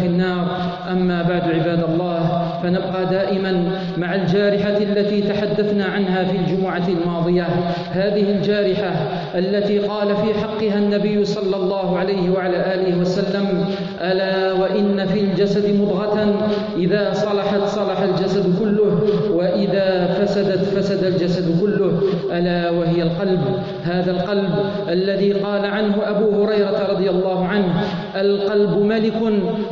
في النار. أما بعد عباد الله فنبقى دائما مع الجارحة التي تحدثنا عنها في الجمعة الماضية. هذه الجارحة التي قال في حقها النبي صلى الله عليه وعلى آله وسلم ألا وإن في الجسد مضغة؟ إذا صلحت صلح الجسد كله وإذا فسدت فسد الجسد كله. ألا وهي القلب. هذا القلب الذي قال عنه أبو هريرة رضي الله عنه القلب ملك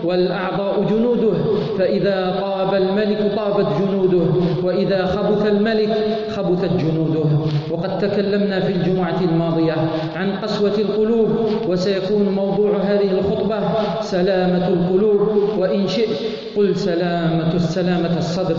والأعضاء جنوده فإذا طاب الملك طابت جنوده وإذا خبث الملك خبثت جنوده. وقد تكلمنا في الجمعة الماضية عن قسوة القلوب وسيكون موضوع هذه الخطبة سلامة القلوب وإن شئت قل سلامة السلامة الصدر.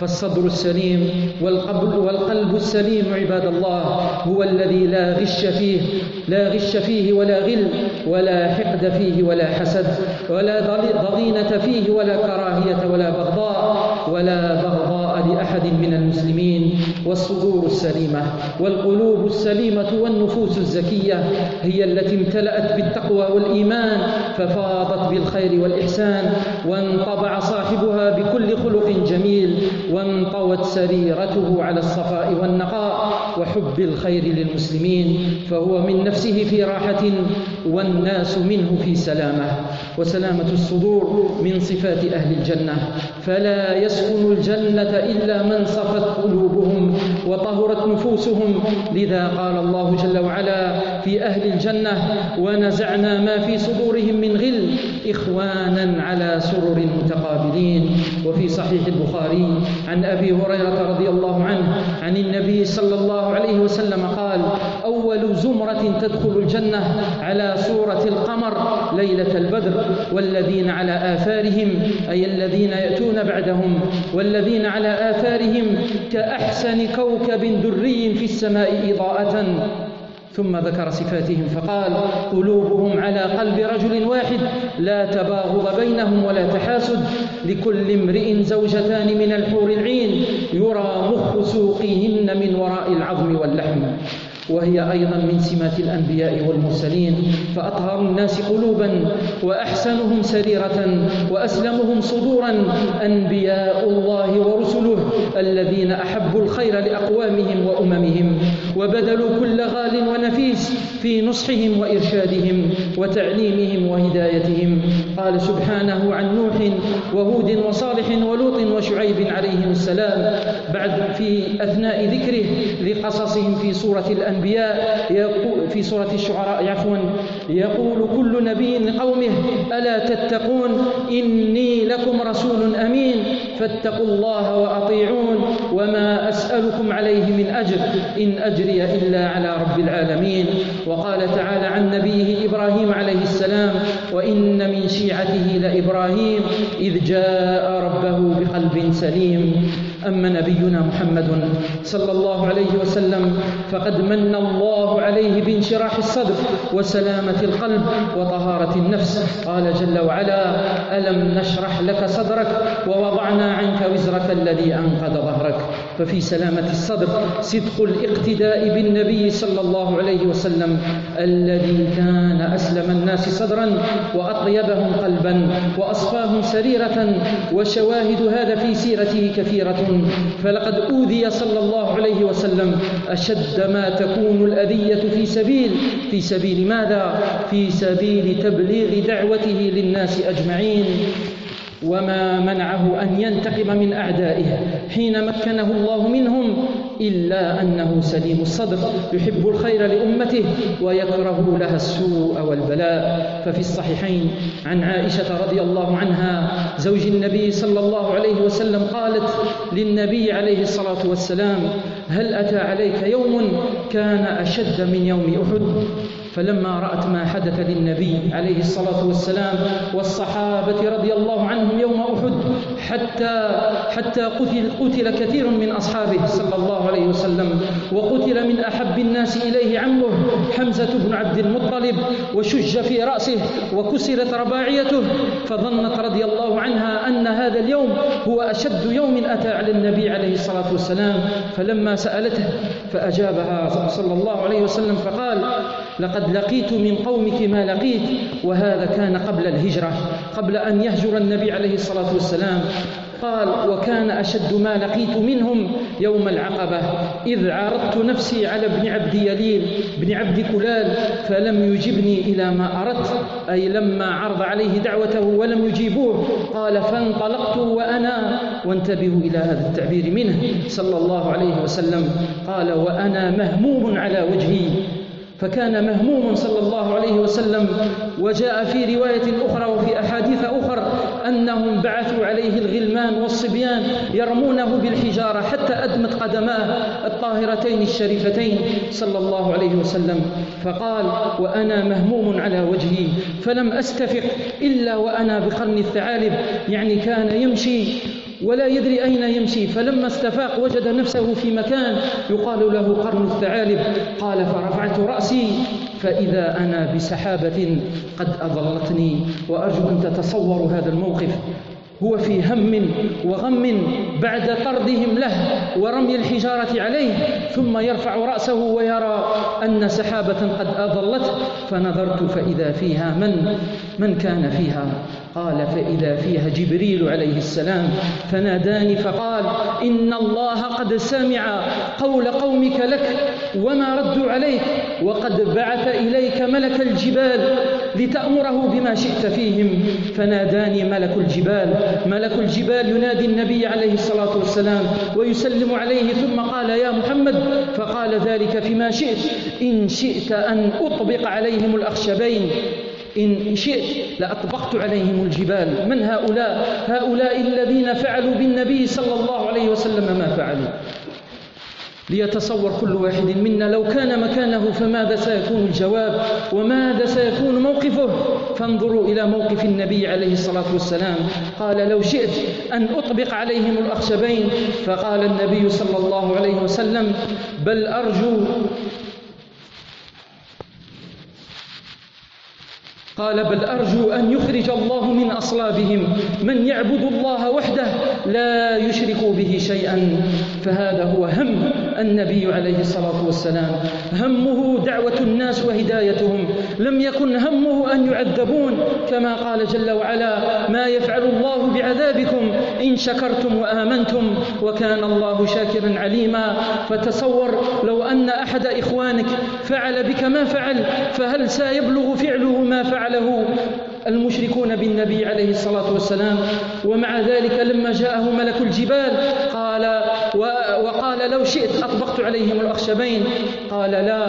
فالصدر السليم والقلب, والقلب السليم عباد الله هو الذي لا غش فيه لا غش فيه ولا غل ولا حقد فيه ولا حسد ولا ضغينة فيه ولا كراهية ولا بغضاء ولا بغضاء لأحد من المسلمين والصدور السليمة والقلوب السليمة والنفوس الزكية هي التي امتلأت بالتقوى والإيمان ففاضت بالخير والإحسان وانطبع صاحبها بكل خلق جميل وانطوت سريرته على الصفاء والنقاء وحب الخير للمسلمين فهو من نفسه في راحة والناس منه في سلامة وسلامة الصدور من صفات أهل الجنة. فلا يسكن الجنة إلا من صفت قلوبهم وطهرت نفوسهم. لذا قال الله جل وعلا في أهل الجنة ونزعنا ما في صدورهم من غل إخوانا على سرر متقابلين وفي صحيح البخاري عن أبي هريرة رضي الله عنه عن النبي صلى الله عليه وسلم قال أول زمرة تدخل الجنة على صورة القمر ليلة البدر. والذين على آثارهم أي الذين يأتون بعدهم والذين على آثارهم كأحسن كوكب دري في السماء إضاءة. ثم ذكر صفاتهم فقال قلوبهم على قلب رجل واحد لا تباغض بينهم ولا تحاسد. لكل امرئ زوجتان من الحور العين يرى مخ سوقهن من وراء العظم واللحم. وهي أيضا من سمات الأنبياء والمرسلين فأطهر الناس قلوبا وأحسنهم سريرة وأسلمهم صدورا. أنبياء الله ورسله الذين أحبوا الخير لأقوامهم وأممهم. وبذلوا كل غال ونفيس في نصحهم وإرشادهم وتعليمهم وهدايتهم. قال سبحانه عن نوح وهود وصالح ولوط وشعيب عليهم السلام. بعد في أثناء ذكره لقصصهم في سورة الأنبياء في سورة الشعراء عفوا يقول كل نبي لقومه ألا تتقون؟ إني لكم رسول أمين فاتقوا الله وأطيعون وما أسألكم عليه من أجر. إن أجري إلا على رب العالمين. وقال تعالى عن نبيه إبراهيم عليه السلام وإن من شيعته لإبراهيم إذ جاء ربه بقلب سليم. أما نبينا محمد صلى الله عليه وسلم فقد من الله عليه انشراح الصدر وسلامة القلب وطهارة النفس. قال جل وعلا ألم نشرح لك صدرك ووضعنا عنك وزرك الذي أنقذ ظهرك؟ ففي سلامة الصدر صدق الاقتداء بالنبي صلى الله عليه وسلم الذي كان أسلم الناس صدرا وأطيبهم قلبا وأصفاهم سريرة وشواهد هذا في سيرته كثيرة فلقد أوذي صلى الله عليه وسلم أشد ما تكون الأذية في سبيل في سبيل ماذا؟ في سبيل تبليغ دعوته للناس أجمعين وما منعه أن ينتقم من أعدائه حين مكنه الله منهم إلا أنه سليم الصدر يحب الخير لأمته ويكره لها السوء والبلاء. ففي الصحيحين عن عائشة رضي الله عنها زوج النبي صلى الله عليه وسلم قالت للنبي عليه الصلاة والسلام هل أتى عليك يوم كان أشد من يوم أحد؟ فلما رأت ما حدث للنبي عليه الصلاة والسلام والصحابة رضي الله عنهم يوم أحد حتى حتى قتل, قتل كثير من أصحابه صلى الله عليه وسلم وقتل من أحب الناس إليه عمه حمزة بن عبد المطلب وشج في رأسه وكسرت رباعيته فظنت رضي الله عنها أن هذا اليوم هو أشد يوم أتى على النبي عليه الصلاة والسلام فلما سألته فأجابها صلى الله عليه وسلم فقال لقد لقيت من قومك ما لقيت وهذا كان قبل الهجرة قبل أن يهجر النبي عليه الصلاة والسلام. قال وكان أشد ما لقيت منهم يوم العقبة إذ عرضت نفسي على ابن عبد يليل بن عبد كلال فلم يجبني إلى ما أردت أي لما عرض عليه دعوته ولم يجيبوه. قال فانطلقت وأنا وانتبهوا إلى هذا التعبير منه صلى الله عليه وسلم. قال وأنا مهموم على وجهي فكان مهموما صلى الله عليه وسلم وجاء في رواية أخرى وفي أحاديث أخرى أنهم بعثوا عليه الغلمان والصبيان يرمونه بالحجارة حتى أدمت قدماه الطاهرتين الشريفتين صلى الله عليه وسلم. فقال وأنا مهموم على وجهي فلم أستفق إلا وأنا بقرن الثعالب يعني كان يمشي ولا يدري أين يمشي. فلما استفاق وجد نفسه في مكان يقال له قرن الثعالب. قال فرفعت رأسي. فإذا أنا بسحابة قد أظلتني وأرجو أن تتصوروا هذا الموقف. هو في هم وغم بعد طردهم له ورمي الحجارة عليه ثم يرفع رأسه ويرى أن سحابة قد أظلته فنظرت فإذا فيها من؟ من كان فيها؟ قال فإذا فيها جبريل عليه السلام فناداني فقال إن الله قد سمع قول قومك لك وما ردوا عليك وقد بعث إليك ملك الجبال لتأمره بما شئت فيهم. فناداني ملك الجبال. ملك الجبال ينادي النبي عليه الصلاة والسلام ويسلم عليه ثم قال يا محمد فقال ذلك فيما شئت. إن شئت أن أطبق عليهم الأخشبين. إن شئت لأطبقت عليهم الجبال. من هؤلاء؟ هؤلاء الذين فعلوا بالنبي صلى الله عليه وسلم ما فعلوا. ليتصور كل واحد منا لو كان مكانه فماذا سيكون الجواب وماذا سيكون موقفه؟ فانظروا إلى موقف النبي عليه الصلاة والسلام. قال لو شئت أن أطبق عليهم الأخشبين. فقال النبي صلى الله عليه وسلم بل أرجو قال بل أرجو أن يخرج الله من أصلابهم. من يعبد الله وحده لا يشرك به شيئا. فهذا هو هم النبي عليه الصلاة والسلام. همه دعوة الناس وهدايتهم. لم يكن همه أن يعذبون. كما قال جل وعلا ما يفعل الله بعذابكم إن شكرتم وآمنتم وكان الله شاكرا عليما فتصور لو أن أحد إخوانك فعل بك ما فعل فهل سيبلغ فعله ما فعله المشركون بالنبي عليه الصلاة والسلام. ومع ذلك لما جاءه ملك الجبال قال وقال لو شئت أطبقت عليهم الأخشبين. قال لا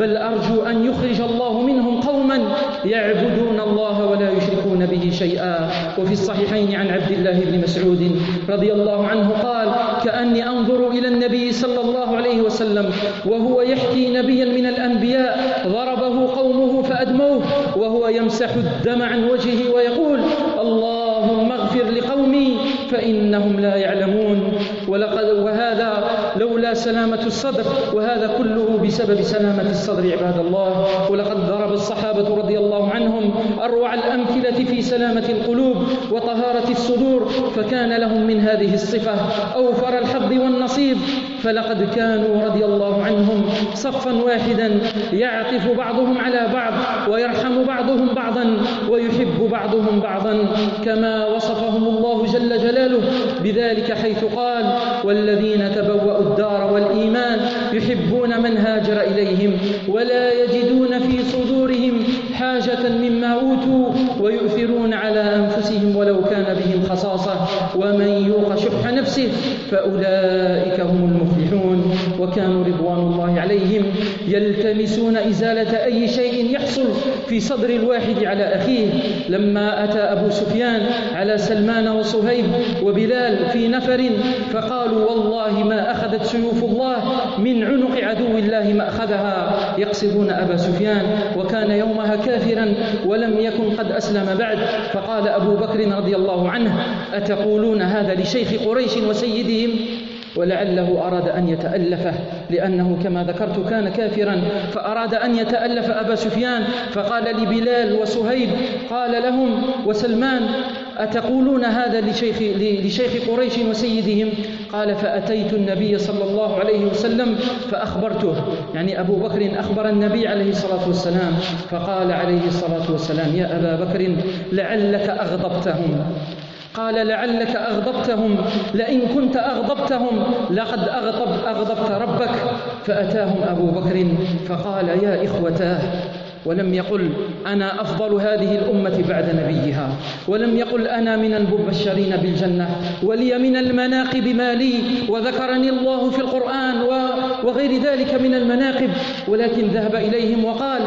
بل أرجو أن يخرج الله منهم قوما يعبدون الله ولا يشركون به شيئا. وفي الصحيحين عن عبد الله بن مسعود رضي الله عنه قال كأني أنظر إلى النبي صلى الله عليه وسلم وهو يحكي نبيا من الأنبياء ضربه قومه فأدموه وهو يمسح الدم عن وجهه ويقول الله اللهم اغفر لقومي فإنهم لا يعلمون. ولقد وهذا لولا سلامة الصدر وهذا كله بسبب سلامة الصدر عباد الله. ولقد ضرب الصحابة رضي الله عنهم أروع الأمثلة في سلامة القلوب وطهارة الصدور فكان لهم من هذه الصفة. أوفر الحظ والنصيب. فلقد كانوا رضي الله عنهم صفا واحدا يعطف بعضهم على بعض ويرحم بعضهم بعضا ويحب بعضهم بعضا كما وصفهم الله جل جلاله بذلك حيث قال والذين تبوأوا الدار والإيمان يحبون من هاجر إليهم ولا يجدون في صدورهم حاجة مما أوتوا ويؤثرون على أنفسهم ولو كان خصاصة ومن يوق شح نفسه فأولئك هم المفلحون. وكانوا رضوان الله عليهم يلتمسون إزالة أي شيء يحصل في صدر الواحد على أخيه. لما أتى أبو سفيان على سلمان وصهيب وبلال في نفر فقالوا والله ما أخذت سيوف الله من عنق عدو الله ما أخذها. يقصدون أبا سفيان وكان يومها كافرا ولم يكن قد أسلم بعد. فقال أبو بكر رضي الله عنه أتقولون هذا لشيخ قريش وسيدهم؟ ولعله أراد أن يتألفه لأنه كما ذكرت كان كافرا فأراد أن يتألف أبا سفيان فقال لبلال وسهيب قال لهم وسلمان أتقولون هذا لشيخ, لشيخ قريش وسيدهم؟ قال فأتيت النبي صلى الله عليه وسلم فأخبرته. يعني أبو بكر أخبر النبي عليه الصلاة والسلام فقال عليه الصلاة والسلام يا أبا بكر لعلك أغضبتهم. قال لعلك أغضبتهم لئن كنت أغضبتهم لقد أغضب أغضبت ربك فأتاهم أبو بكر فقال يا إخوتاه ولم يقل أنا أفضل هذه الأمة بعد نبيها ولم يقل أنا من المبشرين بالجنة ولي من المناقب ما لي وذكرني الله في القرآن وغير ذلك من المناقب ولكن ذهب إليهم وقال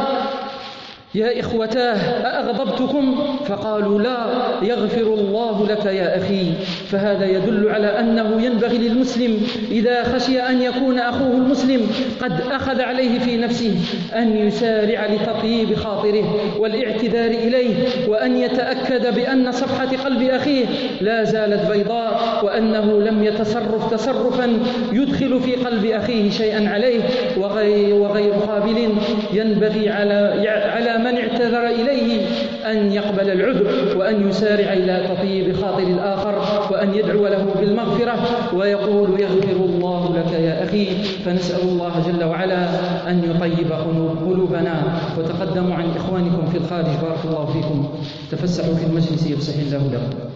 يا إخوتاه أأغضبتكم؟ فقالوا لا يغفر الله لك يا أخي. فهذا يدل على أنه ينبغي للمسلم إذا خشي أن يكون أخوه المسلم قد أخذ عليه في نفسه أن يسارع لتطيب خاطره والاعتذار إليه وأن يتأكد بأن صفحة قلب أخيه لا زالت بيضاء وأنه لم يتصرف تصرفا يدخل في قلب أخيه شيئا عليه وغير, وغير قابل ينبغي على, على من اعتذر إليه أن يقبل العذر وأن يسارع إلى تطيب خاطر الآخر وأن يدعو له بالمغفرة ويقول يغفر الله لك يا أخي فنسأل الله جل وعلا أن يطيب قلوبنا وتقدموا عن إخوانكم في الخارج بارك الله فيكم. تفسحوا في المجلس يفسح الله لكم.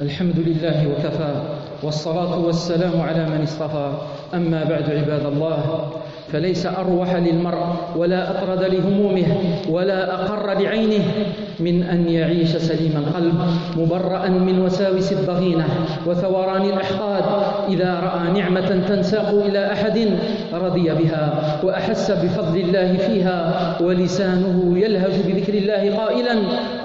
الحمد لله وكفى والصلاة والسلام على من اصطفى. أما بعد عباد الله فليس أروح للمرء ولا أطرد لهمومه ولا أقر لعينه من أن يعيش سليم القلب مبرأ من وساوس الضغينة وثوران الأحقاد. إذا رأى نعمة تنساق إلى أحد رضي بها وأحس بفضل الله فيها ولسانه يلهج بذكر الله قائلا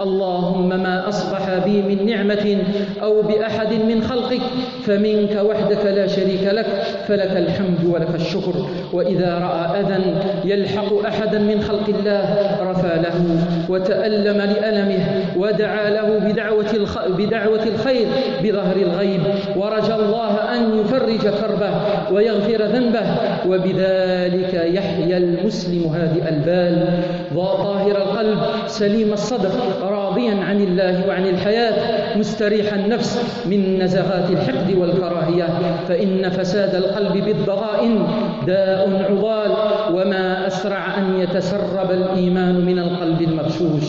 اللهم ما أصبح بي من نعمة أو بأحد من خلقك فمنك وحدك لا شريك لك فلك الحمد ولك الشكر. وإذا رأى أذى يلحق أحدا من خلق الله رفى له وتألم لألمه ودعا له بدعوة. بدعوة الخير بظهر الغيب ورجى الله أن يفرج كربه ويغفر ذنبه وبذلك يحيا المسلم هادئ البال طاهر القلب سليم الصدر راضيا عن الله وعن الحياة مستريح النفس من نزغات الحقد والكراهية فإن فساد القلب بالضغائن داء عضال وما أسرع أن يتسرب الإيمان من القلب المغشوش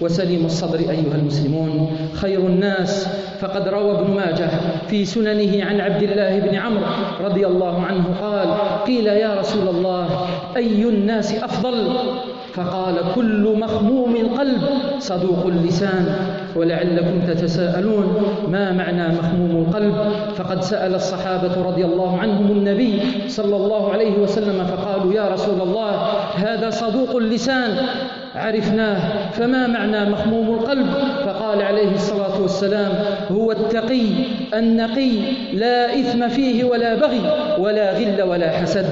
وسليم الصدر أيها المسلمون. خير الناس. فقد روى ابن ماجه في سننه عن عبد الله بن عمرو رضي الله عنه قال قيل يا رسول الله أي الناس أفضل؟ فقال كل مخموم القلب صدوق اللسان. ولعلكم تتساءلون ما معنى مخموم القلب؟ فقد سأل الصحابة رضي الله عنهم النبي صلى الله عليه وسلم فقالوا يا رسول الله هذا صدوق اللسان. عرفناه فما معنى مخموم القلب؟ فقال عليه الصلاة والسلام هو التقي النقي لا إثم فيه ولا بغي ولا غل ولا حسد.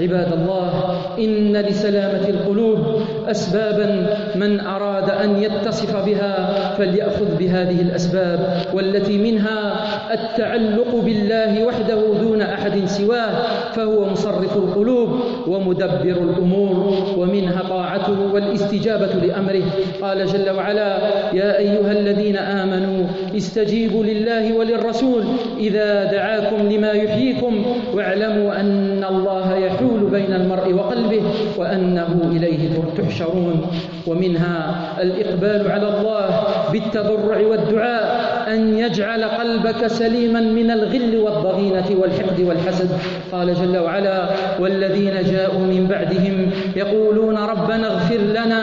عباد الله إن لسلامة القلوب أسبابا من أراد أن يتصف بها فليأخذ بهذه الأسباب والتي منها التعلق بالله وحده دون أحد سواه فهو مصرف القلوب ومدبر الأمور ومنها طاعته والاستجابة لأمره. قال جل وعلا يا أيها الذين آمنوا استجيبوا لله وللرسول إذا دعاكم لما يحييكم واعلموا أن الله يحول بين المرء وقلبه وأنه إليه تحشرون. ومنها الإقبال على الله بالتضرع والدعاء. أن يجعل قلبك سليما من الغل والضغينة والحقد والحسد. قال جل وعلا والذين جاءوا من بعدهم يقولون ربنا اغفر لنا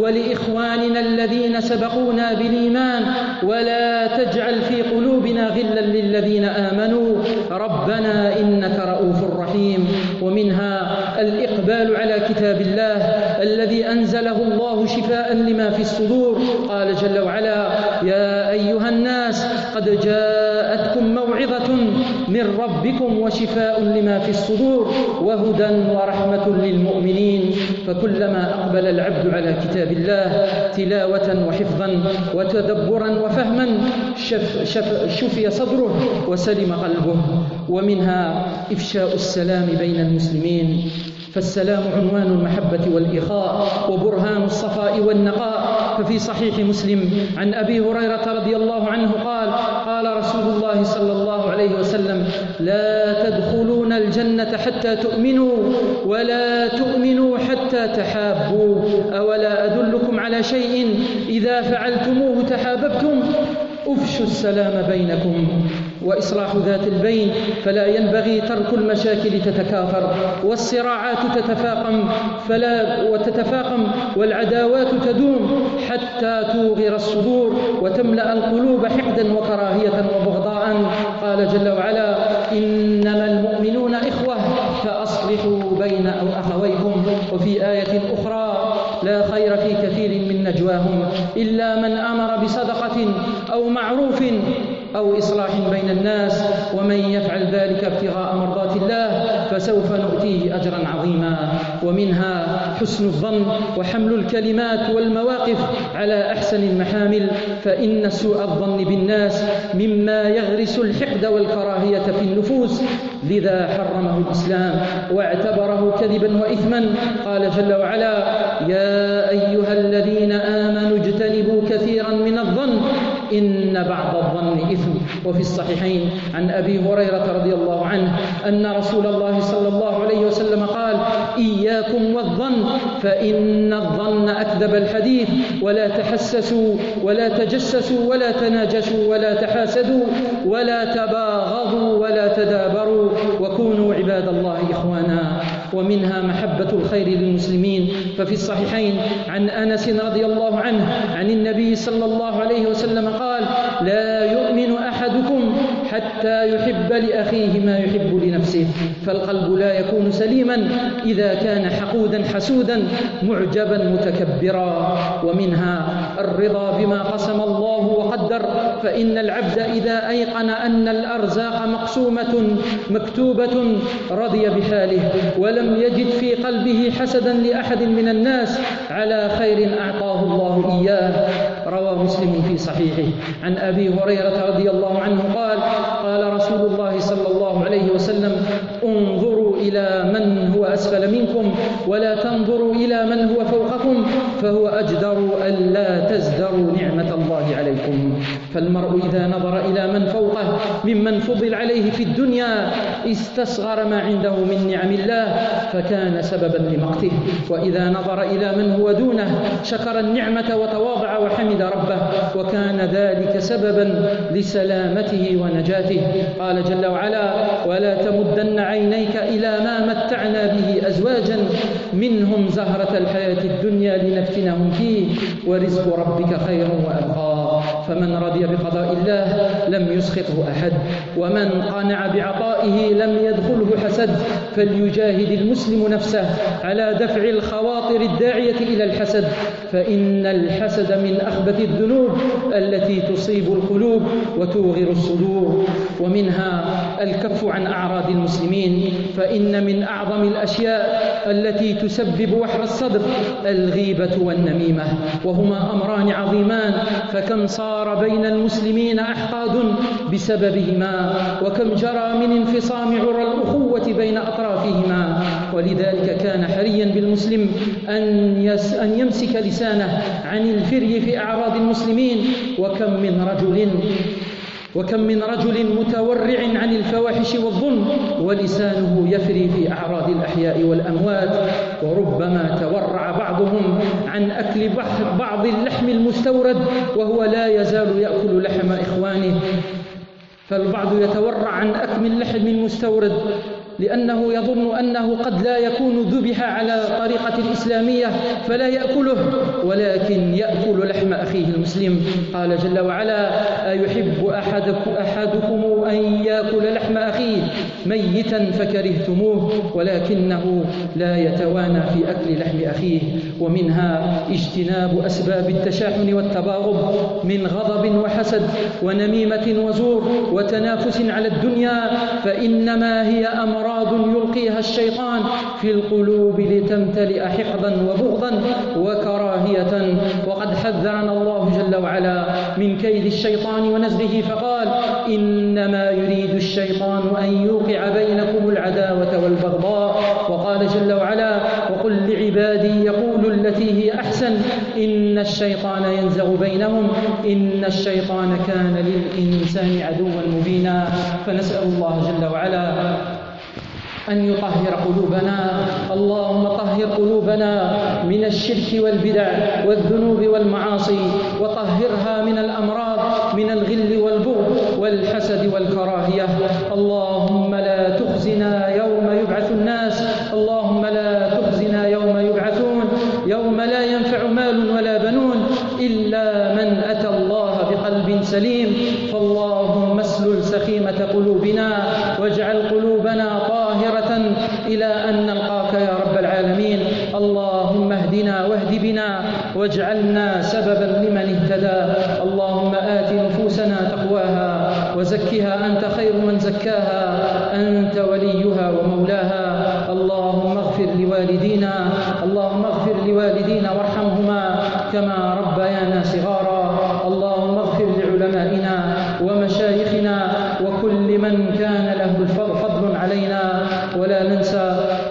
ولإخواننا الذين سبقونا بالإيمان ولا تجعل في قلوبنا غلا للذين آمنوا. ربنا إنك رؤوف رحيم. ومنها الإقبال على كتاب الله الذي أنزله الله شفاء لما في الصدور. قال جل وعلا يا أيها الناس قد جاءتكم موعظة من ربكم وشفاء لما في الصدور وهدى ورحمة للمؤمنين. فكلما أقبل العبد على كتاب الله تلاوة وحفظا وتدبرا وفهما شف شف شفي صدره وسلم قلبه. ومنها إفشاء السلام بين المسلمين. فالسلام عنوان المحبة والإخاء وبرهان الصفاء والنقاء. ففي صحيح مسلم عن أبي هريرة رضي الله عنه قال قال رسول الله صلى الله عليه وسلم لا تدخلون الجنة حتى تؤمنوا ولا تؤمنوا حتى تحابوا أولا أدلكم على شيء؟ إذا فعلتموه تحاببتم أفشوا السلام بينكم. وإصلاح ذات البين فلا ينبغي ترك المشاكل تتكاثر والصراعات تتفاقم فلا وتتفاقم والعداوات تدوم حتى توغر الصدور وتملأ القلوب حقدا وكراهية وبغضاء. قال جل وعلا إنما المؤمنون إخوة فأصلحوا بين أو أخويكم. وفي آية أخرى لا خير في كثير من نجواهم إلا من آمر بصدقة أو معروف أو إصلاح بين الناس ومن يفعل ذلك ابتغاء مرضات الله فسوف نؤتيه أجرا عظيما. ومنها حسن الظن وحمل الكلمات والمواقف على أحسن المحامل فإن سوء الظن بالناس مما يغرس الحقد والكراهية في النفوس. لذا حرمه الإسلام واعتبره كذبا وإثما. قال جل وعلا يا أيها الذين آمنوا اجتنبوا كثيرا من الظن إن بعض الظن إثم. وفي الصحيحين عن أبي هريرة رضي الله عنه أن رسول الله صلى الله عليه وسلم قال إياكم والظن فإن الظن أكذب الحديث. ولا تحسسوا ولا تجسسوا ولا تناجشوا ولا تحاسدوا ولا تباغضوا ولا تدابروا. وكونوا عباد الله إخوانا. ومنها محبة الخير للمسلمين. ففي الصحيحين عن أنس رضي الله عنه عن النبي صلى الله عليه وسلم قال لا يؤمن أحدكم حتى يحب لأخيه ما يحب لنفسه فالقلب لا يكون سليما إذا كان حقودا حسودا معجبا متكبرا. ومنها الرضا بما قسم الله وقدر فإن العبد إذا أيقن أن الأرزاق مقسومة مكتوبة رضي بحاله ولم يجد في قلبه حسدا لأحد من الناس على خير أعطاه الله إياه. روى مسلم في صحيحه. عن أبي هريرة رضي الله عنه قال قال رسول الله صلى الله عليه وسلم انظروا إلى من هو أسفل منكم ولا تنظروا إلى من هو فوقكم فهو أجدر ألا تزدروا نعمة الله عليكم. فالمرء إذا نظر إلى من فوقه ممن فضل عليه في الدنيا استصغر ما عنده من نعم الله فكان سببا لمقته. وإذا نظر إلى من هو دونه شكر النعمة وتواضع وحمد ربه وكان ذلك سببا لسلامته ونجاته. قال جل وعلا ولا تمدن عينيك إلى ما متعنا به أزواجا منهم زهرة الحياة الدنيا لنفتنهم فيه ورزق ربك خير وأبقى. فمن رضي بقضاء الله لم يسخطه أحد ومن قنع بعطائه لم يدخله حسد فليجاهد المسلم نفسه على دفع الخواطر الداعية إلى الحسد. فإن الحسد من أخبث الذنوب التي تصيب القلوب وتوغر الصدور. ومنها الكف عن أعراض المسلمين فإن من أعظم الأشياء التي تسبب وحر الصدر الغيبة والنميمة. وهما أمران عظيمان فكم صار بين المسلمين أحقاد بسببهما؟ وكم جرى من انفصام عرى الأخوة بين أطرافهما؟ ولذلك كان حريا بالمسلم أن, يس أن يمسك لسانه عن الفري في أعراض المسلمين. وكم من رجل وكم من رجل متورع عن الفواحش والظلم ولسانه يفري في أعراض الأحياء والأموات وربما تورع بعضهم عن أكل بعض اللحم المستورد وهو لا يزال يأكل لحم إخوانه فالبعض يتورع عن أكل اللحم المستورد لأنه يظن أنه قد لا يكون ذبح على طريقة الإسلامية فلا يأكله ولكن يأكل لحم أخيه المسلم. قال جل وعلا أيحب أحدكم, أن يأكل لحم أخيه ميتا فكرهتموه ولكنه لا يتوانى في أكل لحم أخيه. ومنها اجتناب أسباب التشاحن والتباغض من غضب وحسد ونميمة وزور وتنافس على الدنيا فإنما هي أمر أمراض يلقيها الشيطان في القلوب لتمتلئ حقدا وبغضا وكراهية. وقد حذرنا الله جل وعلا من كيد الشيطان ونزغه فقال إنما يريد الشيطان أن يوقع بينكم العداوة والبغضاء. وقال جل وعلا وقل لعبادي يقول التي هي أحسن إن الشيطان ينزغ بينهم إن الشيطان كان للإنسان عدوا مبينا. فنسأل الله جل وعلا أن يطهر قلوبنا. اللهم طهر قلوبنا من الشرك والبدع والذنوب والمعاصي وطهرها من الأمراض من الغل والبغض والحسد والكراهية. اللهم لوالدينا اللهم اغفر لوالدينا وارحمهما كما ربيانا صغارا. اللهم اغفر لعلمائنا ومشايخنا وكل من كان له فضل علينا. ولا ننسى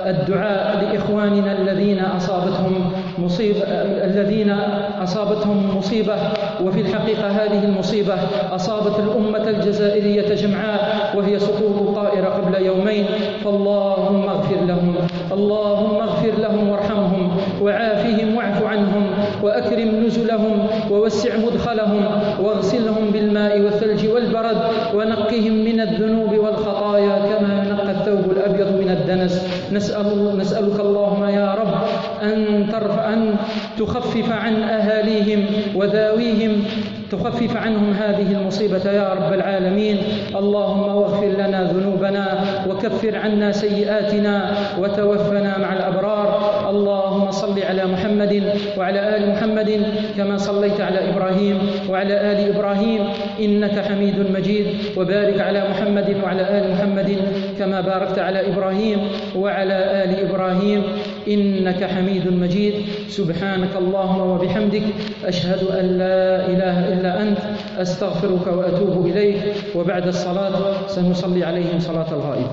الدعاء لإخواننا الذين أصابتهم مصيبة الذين أصابتهم مصيبة. وفي الحقيقة هذه المصيبة أصابت الأمة الجزائرية جمعاء وهي سقوط الطائرة قبل يومين. فاللهم اغفر لهم. اللهم اغفر لهم وارحمهم وعافهم واعف عنهم وأكرم نزلهم ووسع مدخلهم واغسلهم بالماء والثلج والبرد ونقهم من الذنوب والخطايا كما ينقى الثوب الأبيض من الدنس. نسأل نسألك اللهم يا رب أن ترفع أن تخفف عن أهاليهم وذاويهم تخفف عنهم هذه المصيبة يا رب العالمين. اللهم واغفر لنا ذنوبنا وكفر عنا سيئاتنا وتوفنا مع الأبرار. اللهم صل على محمد وعلى آل محمد كما صليت على إبراهيم وعلى آل إبراهيم. إنك حميد مجيد. وبارك على محمد وعلى آل محمد كما باركت على إبراهيم وعلى آل إبراهيم. إنك حميد مجيد سبحانك اللهم وبحمدك أشهد أن لا إله إلا أنت أستغفرك وأتوب إليك. وبعد الصلاة سنصلي عليهم صلاة الغائب.